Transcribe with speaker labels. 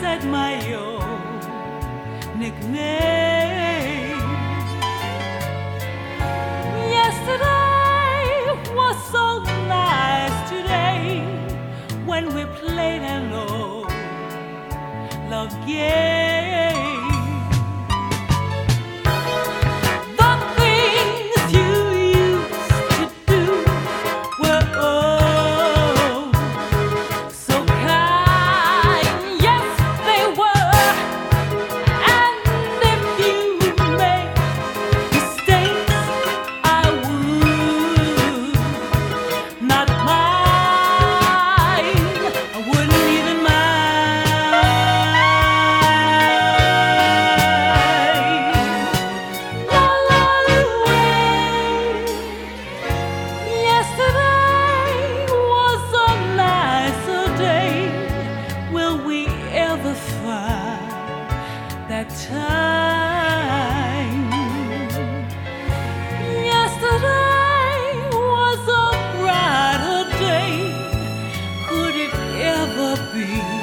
Speaker 1: said my own nickname. Yesterday was so nice today when we played a low love game. be.